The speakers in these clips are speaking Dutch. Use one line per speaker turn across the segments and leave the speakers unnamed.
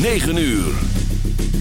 9 uur.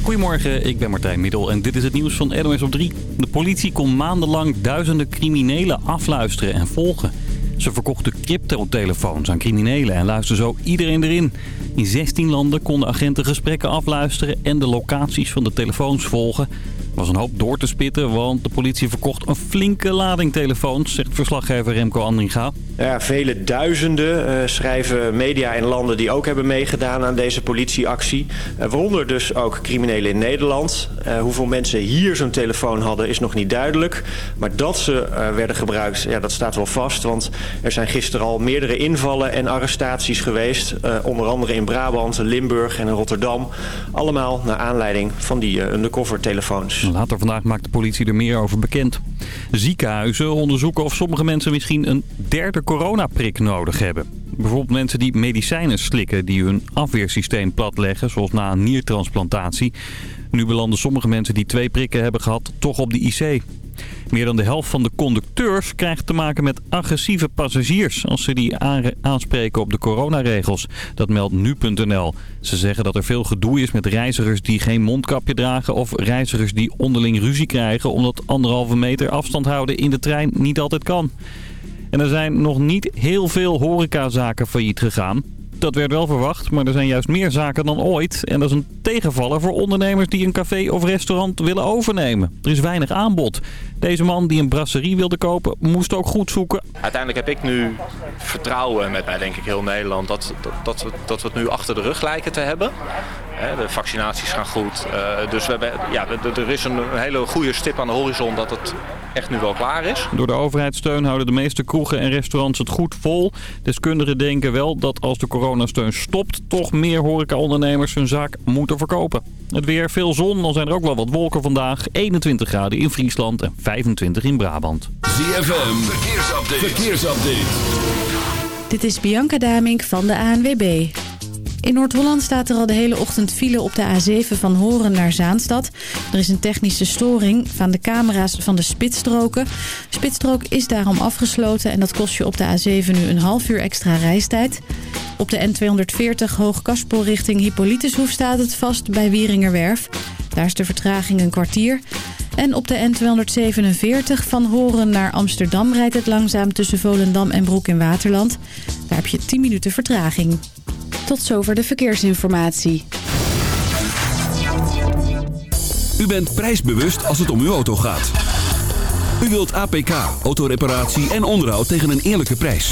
Goedemorgen, ik ben Martijn Middel en dit is het nieuws van NOS op 3. De politie kon maandenlang duizenden criminelen afluisteren en volgen. Ze verkochten cryptotelefoons aan criminelen en luisterden zo iedereen erin. In 16 landen konden agenten gesprekken afluisteren en de locaties van de telefoons volgen. Er was een hoop door te spitten, want de politie verkocht een flinke lading telefoons, zegt verslaggever Remco Andringa.
Ja, vele duizenden uh, schrijven media in landen die ook hebben meegedaan aan deze politieactie. Uh, waaronder dus ook criminelen in Nederland. Uh, hoeveel mensen hier zo'n telefoon hadden is nog niet duidelijk. Maar dat ze werden gebruikt, ja, dat staat wel vast. Want er zijn gisteren al meerdere invallen en arrestaties geweest. onder andere in Brabant, Limburg en Rotterdam. Allemaal naar aanleiding van die undercover telefoons.
Later vandaag maakt de politie er meer over bekend. Ziekenhuizen onderzoeken of sommige mensen misschien een derde coronaprik nodig hebben. Bijvoorbeeld mensen die medicijnen slikken die hun afweersysteem platleggen, zoals na een niertransplantatie. Nu belanden sommige mensen die twee prikken hebben gehad toch op de IC. Meer dan de helft van de conducteurs krijgt te maken met agressieve passagiers... als ze die aanspreken op de coronaregels. Dat meldt nu.nl. Ze zeggen dat er veel gedoe is met reizigers die geen mondkapje dragen... of reizigers die onderling ruzie krijgen... omdat anderhalve meter afstand houden in de trein niet altijd kan. En er zijn nog niet heel veel horecazaken failliet gegaan. Dat werd wel verwacht, maar er zijn juist meer zaken dan ooit. En dat is een tegenvaller voor ondernemers die een café of restaurant willen overnemen. Er is weinig aanbod. Deze man die een brasserie wilde kopen, moest ook goed zoeken.
Uiteindelijk heb ik nu vertrouwen met mij, denk ik, heel Nederland... dat, dat, dat, we, dat we het nu achter de rug lijken te hebben. De vaccinaties gaan goed. Eh, dus we hebben, ja, er is een hele goede stip aan de horizon dat het echt nu wel klaar is.
Door de overheidssteun houden de meeste kroegen en restaurants het goed vol. Deskundigen denken wel dat als de coronasteun stopt... toch meer horecaondernemers hun zaak moeten verkopen. Het weer, veel zon, dan zijn er ook wel wat wolken vandaag. 21 graden in Friesland en 25 in Brabant.
ZFM, verkeersupdate. verkeersupdate.
Dit is Bianca Damink van de ANWB. In Noord-Holland staat er al de hele ochtend file op de A7 van Horen naar Zaanstad. Er is een technische storing van de camera's van de spitsstroken. Spitsstrook is daarom afgesloten en dat kost je op de A7 nu een half uur extra reistijd. Op de N240 Hoogkaspel richting Hippolytushoef staat het vast bij Wieringerwerf. Daar is de vertraging een kwartier. En op de N247 van Horen naar Amsterdam rijdt het langzaam tussen Volendam en Broek in Waterland. Daar heb je 10 minuten vertraging. Tot zover de verkeersinformatie.
U bent prijsbewust als het om uw auto gaat. U wilt APK, autoreparatie en onderhoud tegen een eerlijke prijs.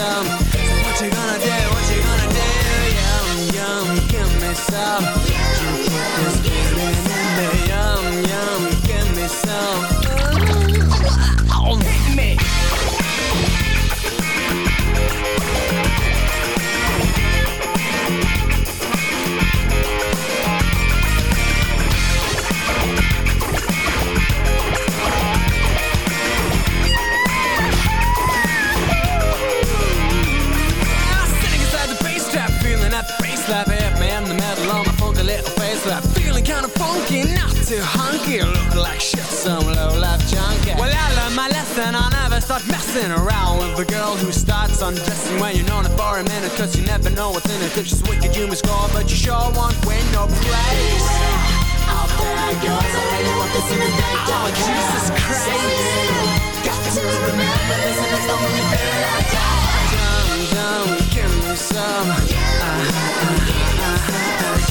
down. So what you gonna Got feeling kinda funky, not too hunky. Look like shit, some low-life junkie. Well, I learned my lesson, I never start messing around With a girl who starts undressing When you're known it for a minute, cause you never
know what's in it. Cause she's wicked, you must go, but you sure won't win no praise out there I go, so I know what this in the day Oh, Jesus Christ. Got to remember this, it's the only thing I got. Come dumb, give me
some.
Oh, yeah,
uh
yeah.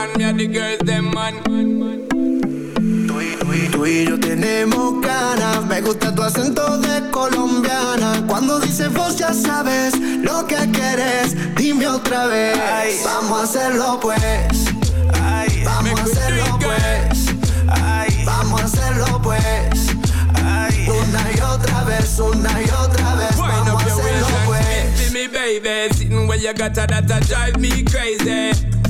plan, me a the girls, them man. Tú y, tú, y, tú y yo tenemos ganas, me gusta tu acento de colombiana. Cuando dices vos ya sabes lo que querés, dime otra vez. Ay.
Vamos
a hacerlo pues, Ay. vamos
me a
hacerlo pues, Ay. vamos a hacerlo pues. Una y otra vez, una y otra vez, Why vamos a hacerlo pues.
Me,
baby, sitting where you got that, that drive me crazy.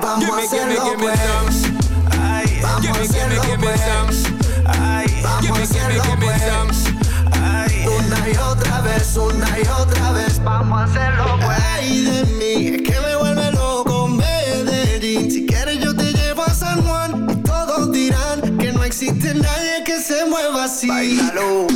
Vamos Gimme, a hacerlo gimme pues. Ay, vamos Gimme, a hacerlo pues. Ay, vamos a hacerlo pues. Ay, una y otra vez, una y otra
vez, vamos a hacerlo pues. Ay de mí, es que me vuelve loco Medellín. Si quieres yo te llevo a San Juan y todos dirán que no existe nadie que se mueva así. Bailalo,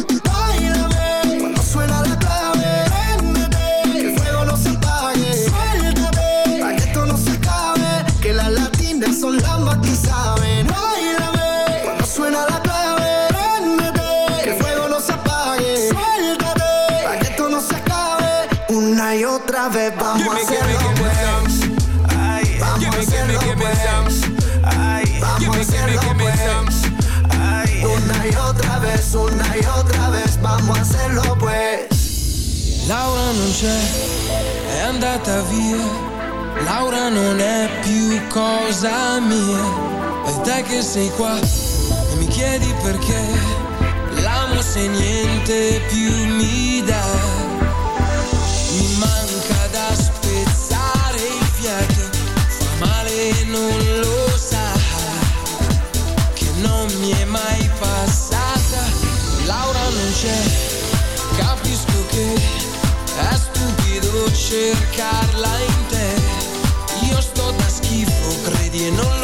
c'è, è andata via. Laura non è più cosa mia. E te che sei qua e mi chiedi perché. L'amo se niente più mi dà. Mi manca da spezzare il fiato. Fa male e non lo sa. Che non mi è mai passata. Laura non c'è, capisco
che cercarla in te. Io sto da schifo, credi e non lo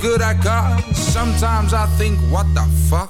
good I got, sometimes I think, what the fuck?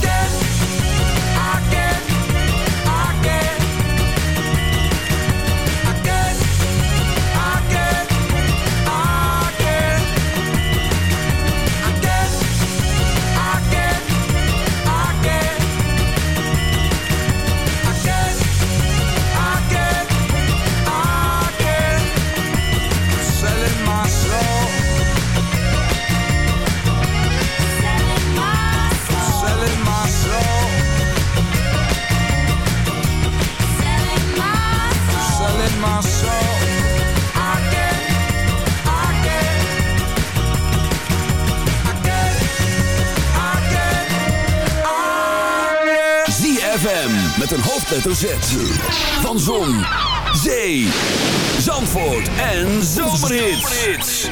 met een hoofdletter Z. Van Zon, Zee, Zandvoort en Zomerhits.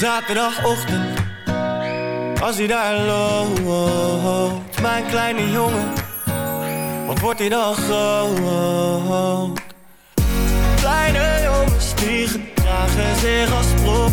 Zaterdagochtend, als hij daar loopt, mijn kleine jongen, wat wordt hij dan groot? Kleine jongens die gedragen zich als prof,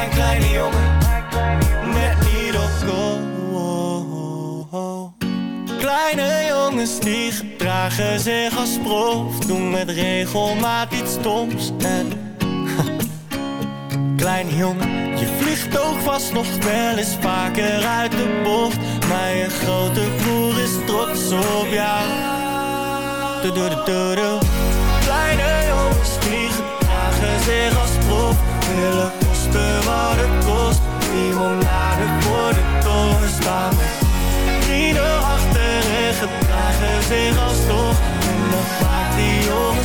mijn kleine jongen, net niet op. Kleine jongens die gedragen zich als prof, doen met regelmaat iets stoms. En kleine jongen, je vliegt ook vast nog wel eens vaker uit de bocht. Maar je grote broer is trots op jou. Kleine jongens die gedragen zich als prof
willen wat het kost. Limonade voor de toren staan? Vrienden achter en gedragen zich alsnog. En dan maakt die jongen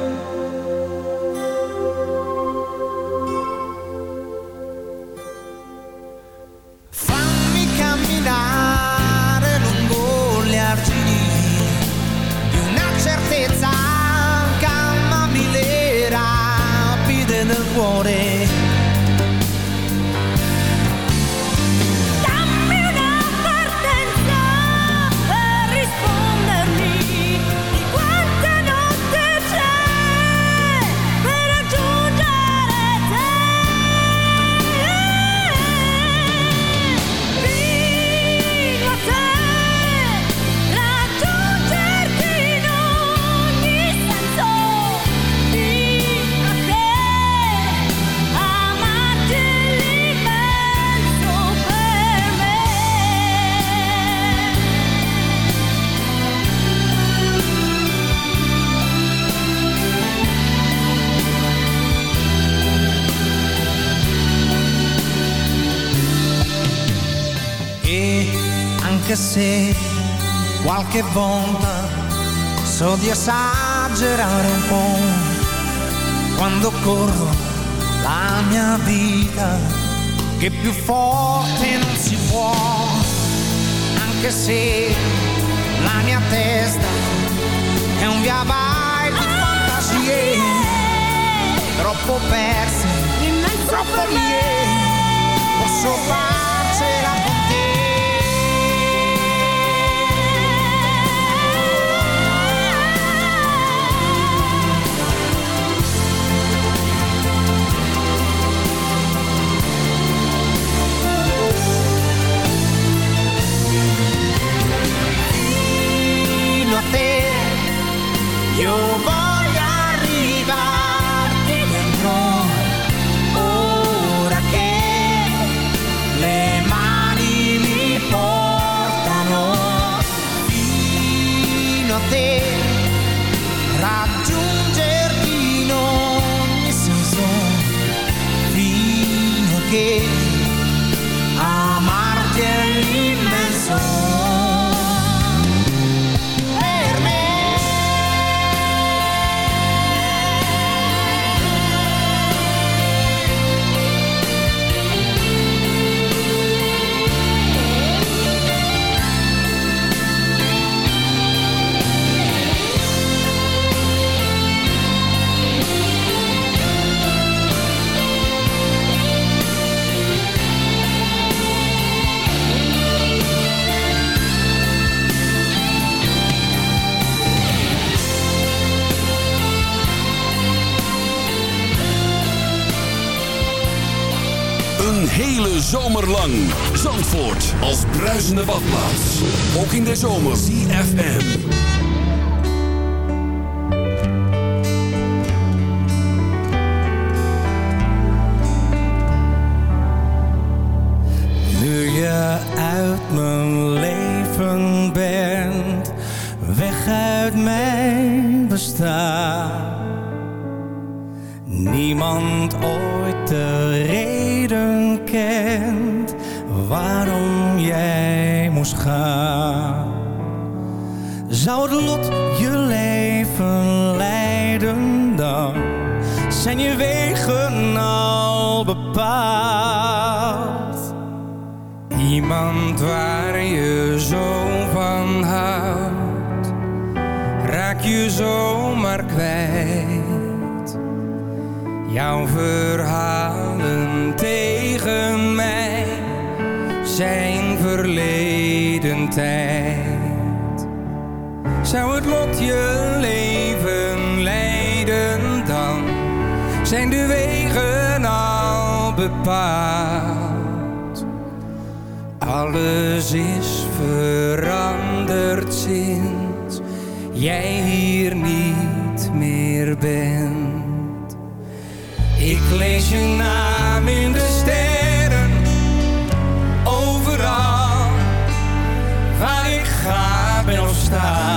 che più forte non si può, anche se la mia testa è un via vai di fantasie, troppo perse, troppo lì, posso fare Zou het lot je leven leiden dan? Zijn je wegen al bepaald? Iemand waar je zo van houdt, raak je zomaar kwijt. Jouw verhalen tegen mij zijn
verleden tijd. Zou het lot je leven leiden dan? Zijn de wegen al bepaald? Alles is veranderd sinds jij hier niet meer bent. Ik lees je naam in de staan.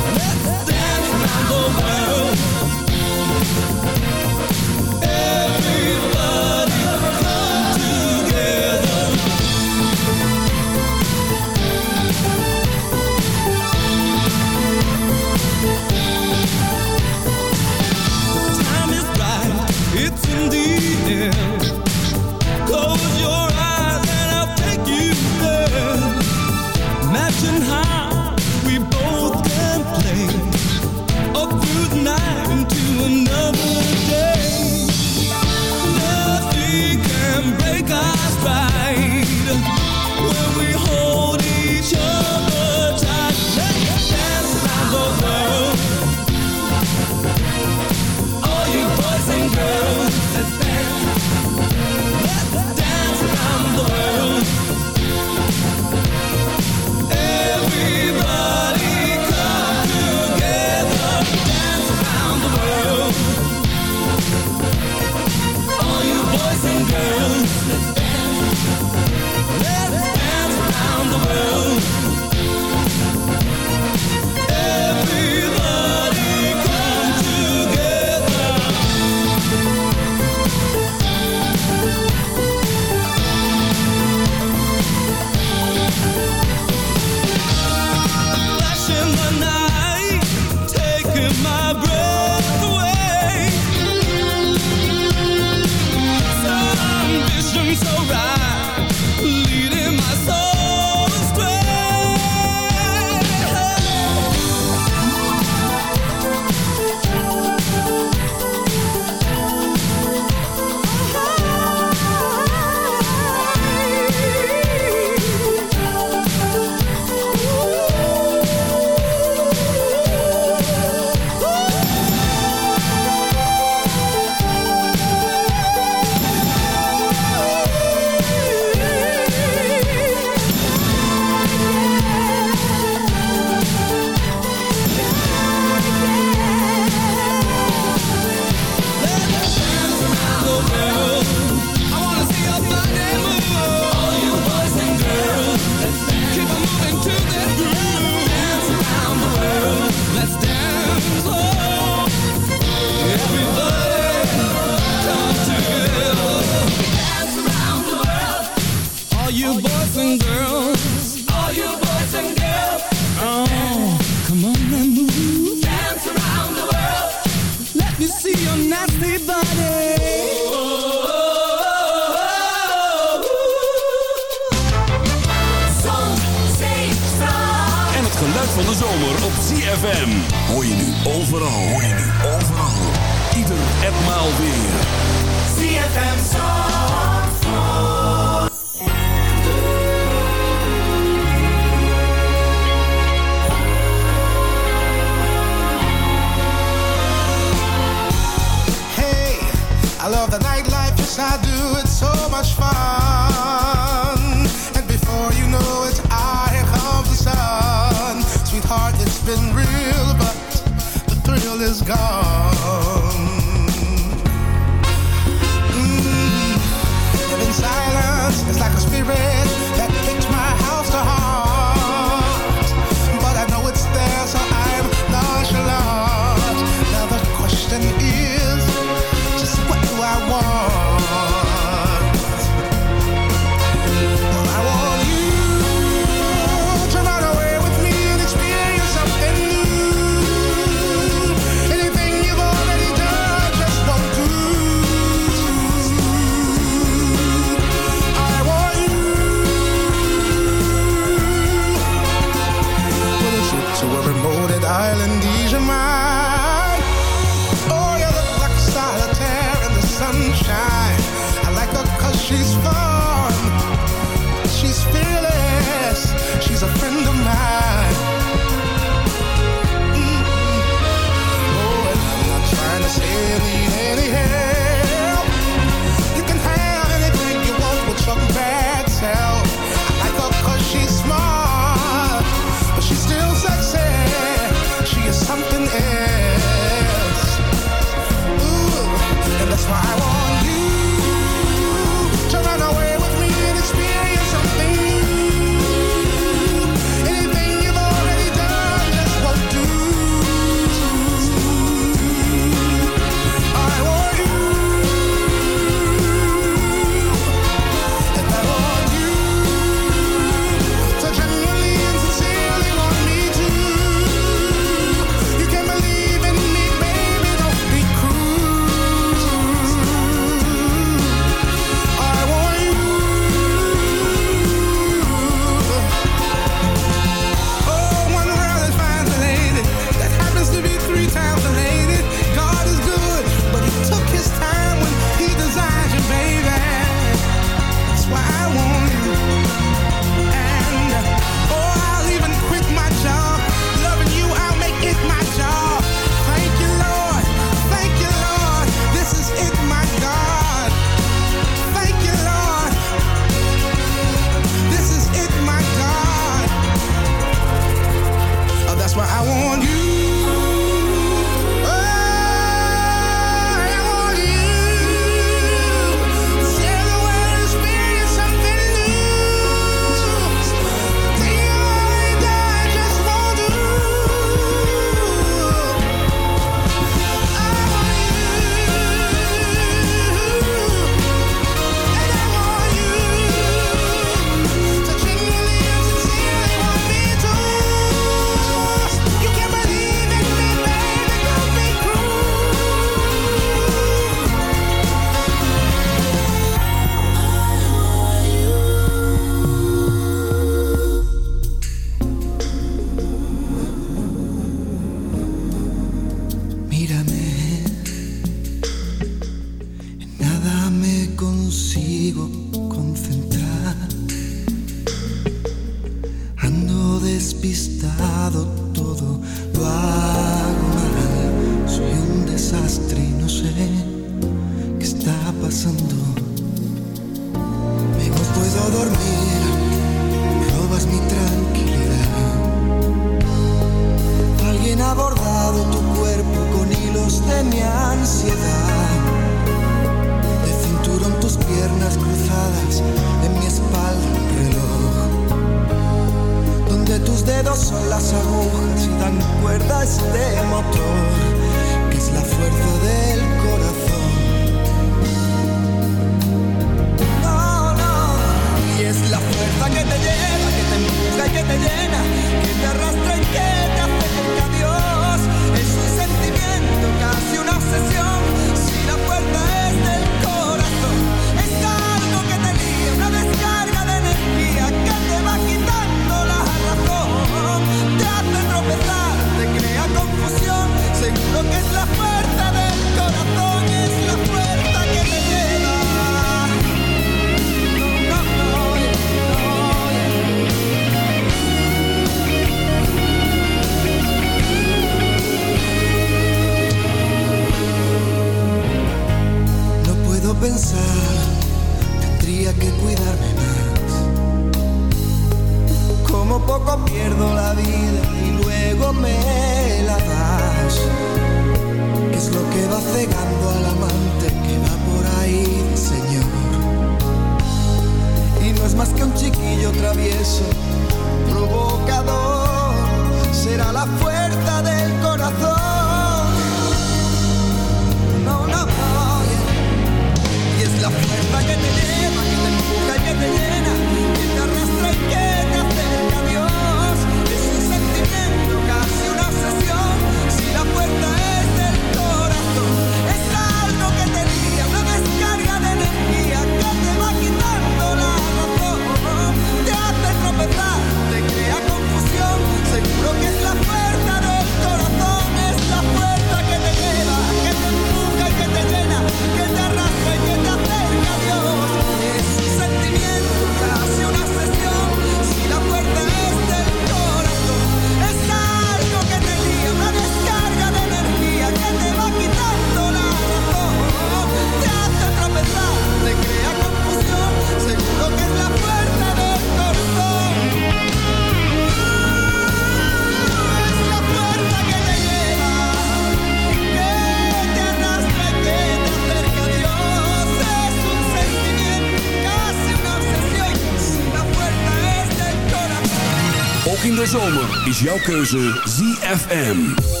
Jouw
keuze ZFM.